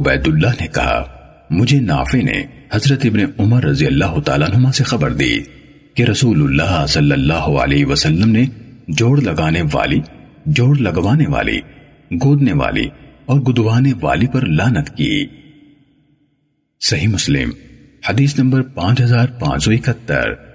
عبید اللہ نے کہا، مجھے نافع نے حضرت ابن عمر رضی اللہ تعالیٰ نما سے خبر دی کہ رسول اللہ صلی اللہ علیہ وسلم نے جوڑ لگانے والی، جوڑ لگوانے والی، گودنے والی اور گدوانے والی پر لانت کی۔ صحیح مسلم، حدیث نمبر پانچ ہزار پانچ سو اکہتر۔